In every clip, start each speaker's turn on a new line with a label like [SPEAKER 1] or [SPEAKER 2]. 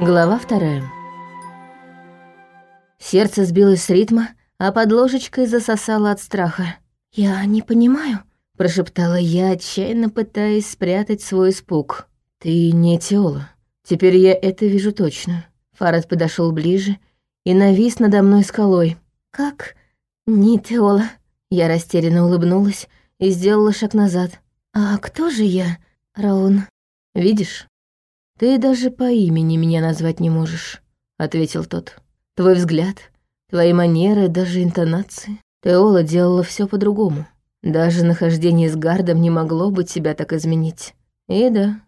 [SPEAKER 1] Глава вторая. Сердце сбилось с ритма, а под ложечкой засосало от страха. «Я не понимаю», — прошептала я, отчаянно пытаясь спрятать свой испуг. «Ты не Теола. Теперь я это вижу точно». Фарад подошел ближе и навис надо мной скалой. «Как? Не Теола?» Я растерянно улыбнулась и сделала шаг назад. «А кто же я, Раун?» «Видишь, ты даже по имени меня назвать не можешь», — ответил тот. «Твой взгляд, твои манеры, даже интонации. Теола делала все по-другому. Даже нахождение с Гардом не могло бы тебя так изменить. И да,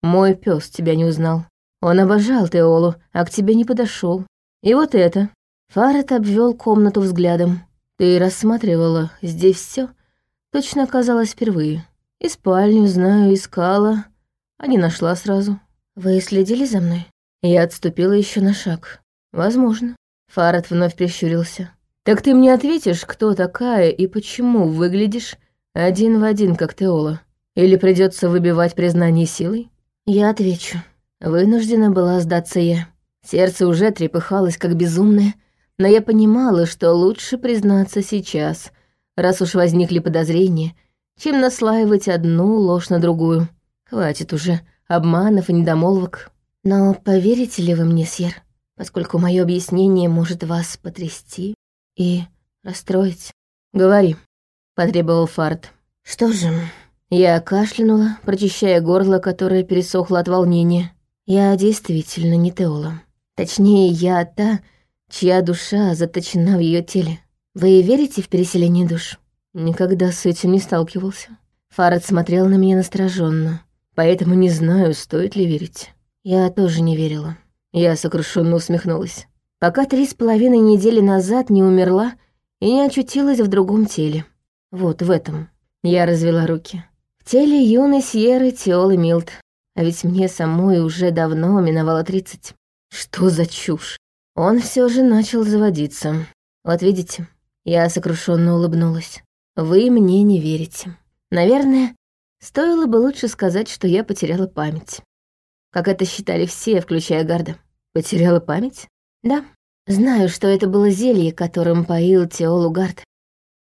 [SPEAKER 1] мой пес тебя не узнал. Он обожал Теолу, а к тебе не подошел. И вот это. Фарет обвел комнату взглядом. Ты рассматривала здесь все, точно оказалось впервые. И спальню, знаю, искала, а не нашла сразу. Вы следили за мной? Я отступила еще на шаг. Возможно. Фарад вновь прищурился. Так ты мне ответишь, кто такая и почему выглядишь один в один, как Теола? Или придется выбивать признание силой? Я отвечу. Вынуждена была сдаться я. Сердце уже трепыхалось, как безумное, но я понимала, что лучше признаться сейчас, раз уж возникли подозрения, чем наслаивать одну ложь на другую. Хватит уже обманов и недомолвок. Но поверите ли вы мне, Сьер, поскольку мое объяснение может вас потрясти и расстроить? Говори, потребовал Фарт. Что же, я кашлянула, прочищая горло, которое пересохло от волнения. Я действительно не Теола. Точнее, я та, чья душа заточена в ее теле. Вы верите в переселение душ? Никогда с этим не сталкивался. Фарад смотрел на меня настороженно поэтому не знаю, стоит ли верить. Я тоже не верила. Я сокрушенно усмехнулась. Пока три с половиной недели назад не умерла и не очутилась в другом теле. Вот в этом. Я развела руки. В теле юной Сьерры Теолы Милт. А ведь мне самой уже давно миновало тридцать. Что за чушь? Он все же начал заводиться. Вот видите, я сокрушенно улыбнулась. Вы мне не верите. Наверное, Стоило бы лучше сказать, что я потеряла память. Как это считали все, включая Гарда. Потеряла память? Да. Знаю, что это было зелье, которым поил Теолу Гард.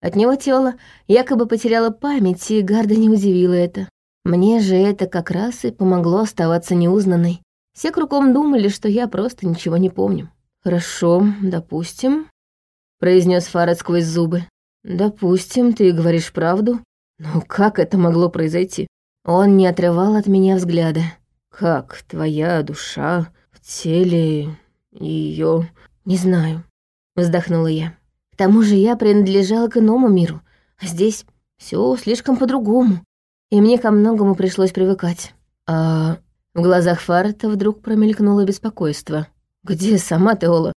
[SPEAKER 1] От него Теола якобы потеряла память, и Гарда не удивила это. Мне же это как раз и помогло оставаться неузнанной. Все кругом думали, что я просто ничего не помню. «Хорошо, допустим», — произнес Фарад сквозь зубы. «Допустим, ты говоришь правду, но как это могло произойти? Он не отрывал от меня взгляда. Как твоя душа в теле ее, не знаю, вздохнула я. К тому же я принадлежала к иному миру, а здесь все слишком по-другому, и мне ко многому пришлось привыкать. А в глазах Фарта вдруг промелькнуло беспокойство. Где сама Теола?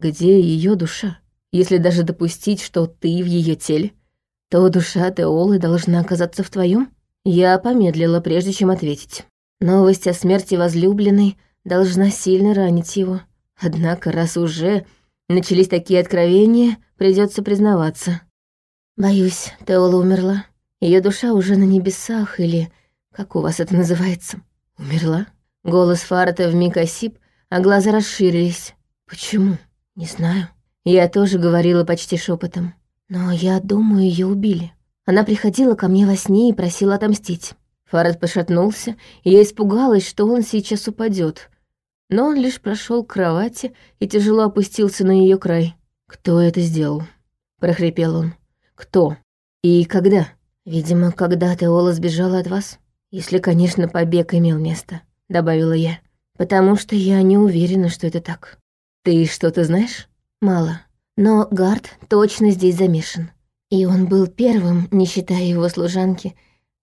[SPEAKER 1] Где ее душа? Если даже допустить, что ты в ее теле, то душа Теолы должна оказаться в твоем? Я помедлила, прежде чем ответить. Новость о смерти возлюбленной должна сильно ранить его. Однако, раз уже начались такие откровения, придется признаваться. Боюсь, Теола умерла. Ее душа уже на небесах, или как у вас это называется? Умерла? Голос Фарта вмиг осип, а глаза расширились. Почему? Не знаю. Я тоже говорила почти шепотом. Но я думаю, ее убили. Она приходила ко мне во сне и просила отомстить. Фарад пошатнулся, и я испугалась, что он сейчас упадет. Но он лишь прошел к кровати и тяжело опустился на ее край. «Кто это сделал?» — прохрипел он. «Кто? И когда?» «Видимо, когда Теола сбежала от вас. Если, конечно, побег имел место», — добавила я. «Потому что я не уверена, что это так». «Ты что-то знаешь?» «Мало. Но Гард точно здесь замешан. И он был первым, не считая его служанки,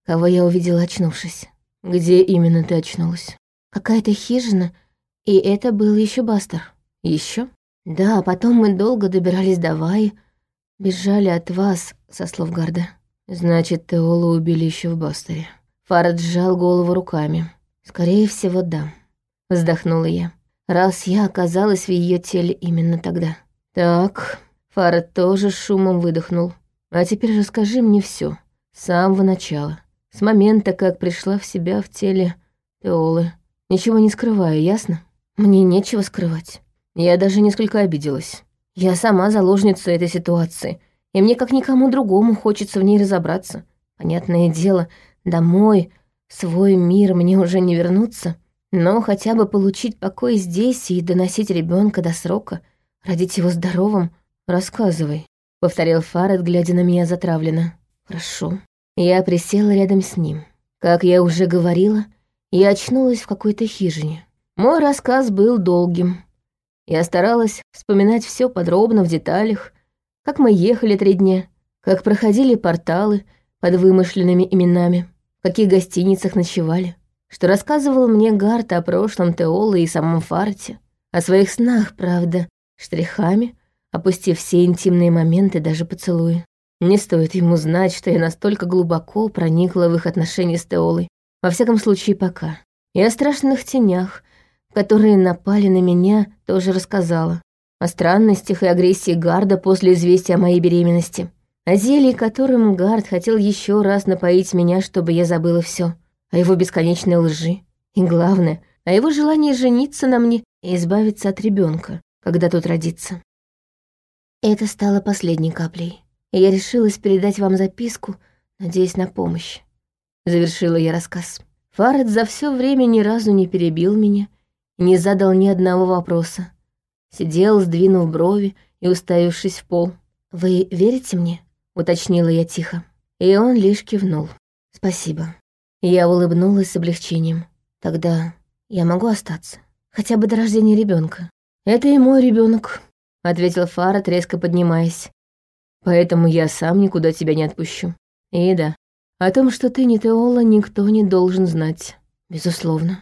[SPEAKER 1] кого я увидела, очнувшись. Где именно ты очнулась? Какая-то хижина, и это был еще Бастер. Еще? Да, потом мы долго добирались до Ваи, бежали от вас, со слов Гарда. Значит, Теолу убили еще в Бастере. Фарад сжал голову руками. Скорее всего, да. Вздохнула я. Раз я оказалась в ее теле именно тогда. «Так...» Фара тоже шумом выдохнул. «А теперь расскажи мне все с самого начала, с момента, как пришла в себя в теле Теолы. Ничего не скрываю, ясно?» Мне нечего скрывать. Я даже несколько обиделась. Я сама заложница этой ситуации, и мне как никому другому хочется в ней разобраться. Понятное дело, домой, в свой мир мне уже не вернуться, но хотя бы получить покой здесь и доносить ребенка до срока, родить его здоровым, рассказывай, повторил Фаред, глядя на меня затравленно. Хорошо. Я присела рядом с ним. Как я уже говорила, я очнулась в какой-то хижине. Мой рассказ был долгим. Я старалась вспоминать все подробно, в деталях, как мы ехали три дня, как проходили порталы под вымышленными именами, в каких гостиницах ночевали, что рассказывал мне Гарт о прошлом Теолы и самом Фарте, о своих снах, правда, штрихами, опустив все интимные моменты, даже поцелуи. Не стоит ему знать, что я настолько глубоко проникла в их отношения с Теолой, во всяком случае пока. И о страшных тенях, которые напали на меня, тоже рассказала. О странностях и агрессии Гарда после известия о моей беременности. О зелье, которым Гард хотел еще раз напоить меня, чтобы я забыла все. О его бесконечной лжи. И главное, о его желании жениться на мне и избавиться от ребенка, когда тот родится. Это стало последней каплей. Я решилась передать вам записку, надеясь на помощь. Завершила я рассказ. Фаред за все время ни разу не перебил меня не задал ни одного вопроса. Сидел, сдвинув брови и уставившись в пол. «Вы верите мне?» — уточнила я тихо. И он лишь кивнул. «Спасибо». Я улыбнулась с облегчением. «Тогда я могу остаться. Хотя бы до рождения ребенка. «Это и мой ребенок, ответил Фарад, резко поднимаясь. «Поэтому я сам никуда тебя не отпущу. И да, о том, что ты не Теола, никто не должен знать. Безусловно».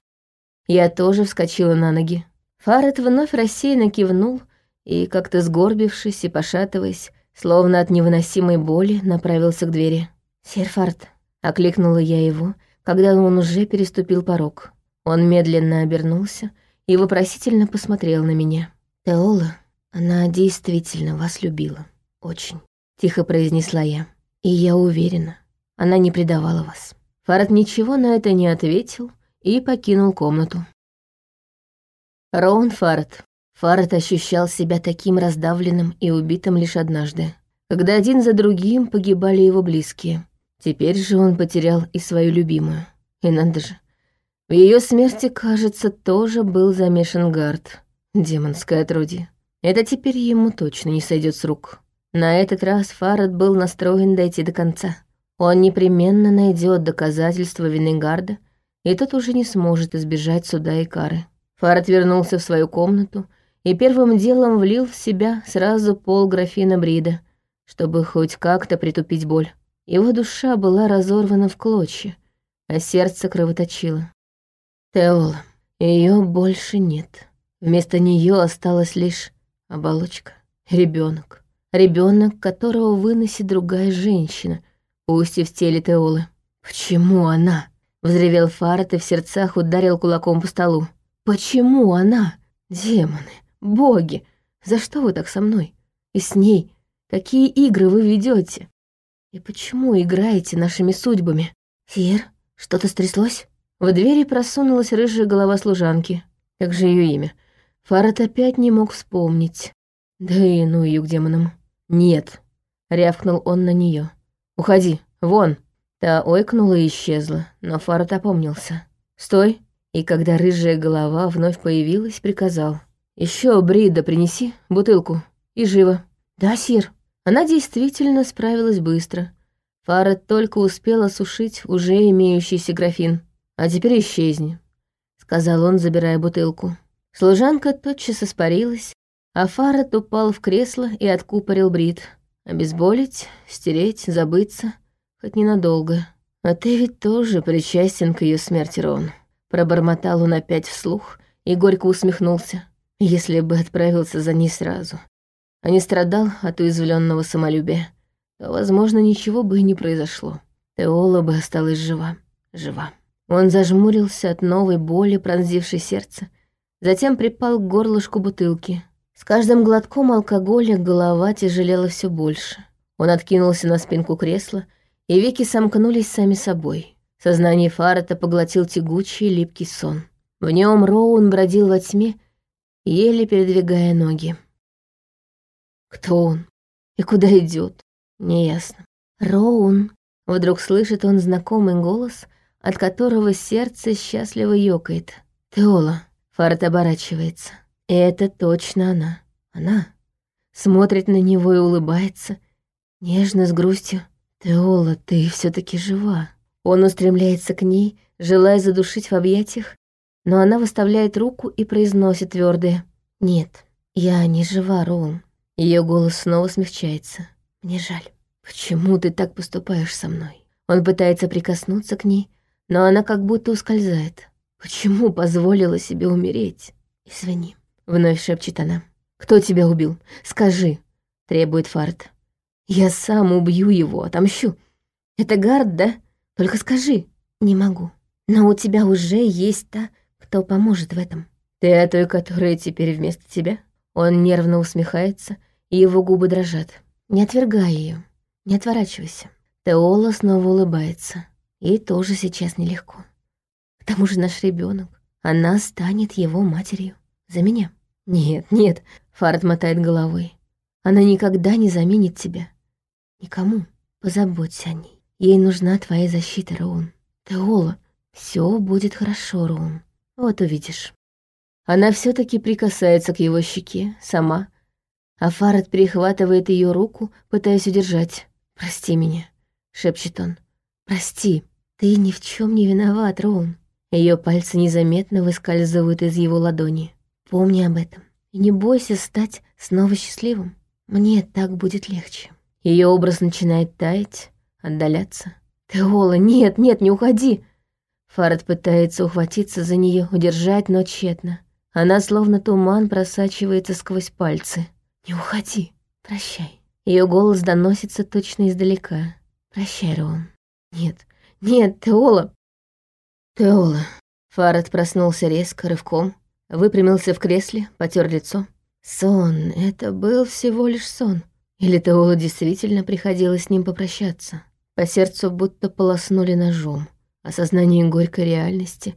[SPEAKER 1] Я тоже вскочила на ноги. Фарет вновь рассеянно кивнул и, как-то сгорбившись и пошатываясь, словно от невыносимой боли, направился к двери. «Серфард», — окликнула я его, когда он уже переступил порог. Он медленно обернулся и вопросительно посмотрел на меня. «Теола, она действительно вас любила. Очень», — тихо произнесла я. «И я уверена, она не предавала вас». Фарад ничего на это не ответил, — и покинул комнату. Роун Фарт. Фарт ощущал себя таким раздавленным и убитым лишь однажды, когда один за другим погибали его близкие. Теперь же он потерял и свою любимую. И надо же. В ее смерти, кажется, тоже был замешан Гард. Демонское отродье. Это теперь ему точно не сойдет с рук. На этот раз Фарад был настроен дойти до конца. Он непременно найдет доказательства вины Гарда и тот уже не сможет избежать суда и кары. Фарад вернулся в свою комнату и первым делом влил в себя сразу пол графина брида, чтобы хоть как-то притупить боль. Его душа была разорвана в клочья, а сердце кровоточило. Теола. Ее больше нет. Вместо нее осталась лишь оболочка. Ребенок. Ребенок, которого выносит другая женщина, пусть и в теле Теолы. Почему она? Взревел Фарет и в сердцах ударил кулаком по столу. «Почему она? Демоны, боги, за что вы так со мной? И с ней? Какие игры вы ведете? И почему играете нашими судьбами? Сир, что-то стряслось?» В двери просунулась рыжая голова служанки. Как же ее имя? Фарет опять не мог вспомнить. Да и ну ее к демонам. «Нет», — рявкнул он на нее. «Уходи, вон!» Та ойкнула и исчезла, но Фарад опомнился. «Стой!» И когда рыжая голова вновь появилась, приказал. Еще Брида принеси, бутылку, и живо». «Да, сир». Она действительно справилась быстро. Фарад только успела сушить уже имеющийся графин. «А теперь исчезни», — сказал он, забирая бутылку. Служанка тотчас испарилась, а Фарад упал в кресло и откупорил брит. Обезболить, стереть, забыться — хоть ненадолго. А ты ведь тоже причастен к ее смерти, Рон. Пробормотал он опять вслух и горько усмехнулся. Если бы отправился за ней сразу, а не страдал от уязвленного самолюбия, то, возможно, ничего бы и не произошло. Теола бы осталась жива. Жива. Он зажмурился от новой боли, пронзившей сердце, затем припал к горлышку бутылки. С каждым глотком алкоголя голова тяжелела все больше. Он откинулся на спинку кресла и веки сомкнулись сами собой. Сознание Фарата поглотил тягучий липкий сон. В нем Роун бродил во тьме еле передвигая ноги. Кто он? И куда идет? Неясно. Роун. Вдруг слышит он знакомый голос, от которого сердце счастливо ёкает. Теола. Фарт оборачивается. Это точно она. Она. Смотрит на него и улыбается. Нежно, с грустью. Теола, ты все таки жива. Он устремляется к ней, желая задушить в объятиях, но она выставляет руку и произносит твердое: «Нет, я не жива, Роун». Ее голос снова смягчается. «Мне жаль. Почему ты так поступаешь со мной?» Он пытается прикоснуться к ней, но она как будто ускользает. «Почему позволила себе умереть?» «Извини», — вновь шепчет она. «Кто тебя убил? Скажи», — требует Фарт. «Я сам убью его, отомщу. Это Гард, да? Только скажи». «Не могу. Но у тебя уже есть та, кто поможет в этом. Ты о той, которая теперь вместо тебя? Он нервно усмехается, и его губы дрожат. Не отвергай ее, не отворачивайся. Теола снова улыбается. Ей тоже сейчас нелегко. К тому же наш ребенок, она станет его матерью. За меня. Нет, нет, Фарт мотает головой. Она никогда не заменит тебя. Никому. Позаботься о ней. Ей нужна твоя защита, Роун. Теола, все будет хорошо, Роун. Вот увидишь. Она все таки прикасается к его щеке, сама, а Фарад перехватывает ее руку, пытаясь удержать. «Прости меня», — шепчет он. «Прости, ты ни в чем не виноват, Роун». Ее пальцы незаметно выскальзывают из его ладони. «Помни об этом. И не бойся стать снова счастливым. Мне так будет легче». Ее образ начинает таять, отдаляться. «Теола, нет, нет, не уходи!» Фарад пытается ухватиться за нее, удержать, но тщетно. Она словно туман просачивается сквозь пальцы. «Не уходи. Прощай». Ее голос доносится точно издалека. «Прощай, Роун». «Нет, нет, Теола». «Теола». Фарад проснулся резко, рывком, выпрямился в кресле, потер лицо. Сон, это был всего лишь сон. Или Теола действительно приходилось с ним попрощаться. По сердцу будто полоснули ножом. Осознание горькой реальности,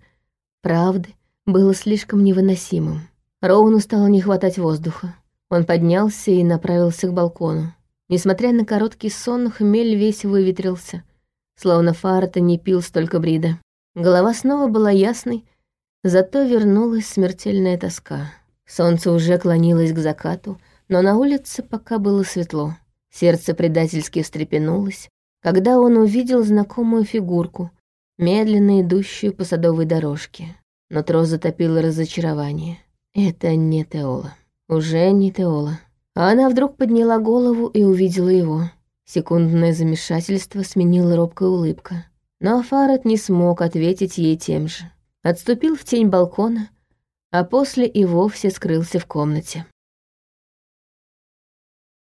[SPEAKER 1] правды, было слишком невыносимым. Роуну стало не хватать воздуха. Он поднялся и направился к балкону. Несмотря на короткий сон, хмель весь выветрился, словно Фарта не пил столько брида. Голова снова была ясной, зато вернулась смертельная тоска. Солнце уже клонилось к закату, но на улице пока было светло. Сердце предательски встрепенулось, когда он увидел знакомую фигурку, медленно идущую по садовой дорожке. Но Тро затопило разочарование. Это не Теола. Уже не Теола. А она вдруг подняла голову и увидела его. Секундное замешательство сменила робкая улыбка. Но Фарад не смог ответить ей тем же. Отступил в тень балкона, а после и вовсе скрылся в комнате.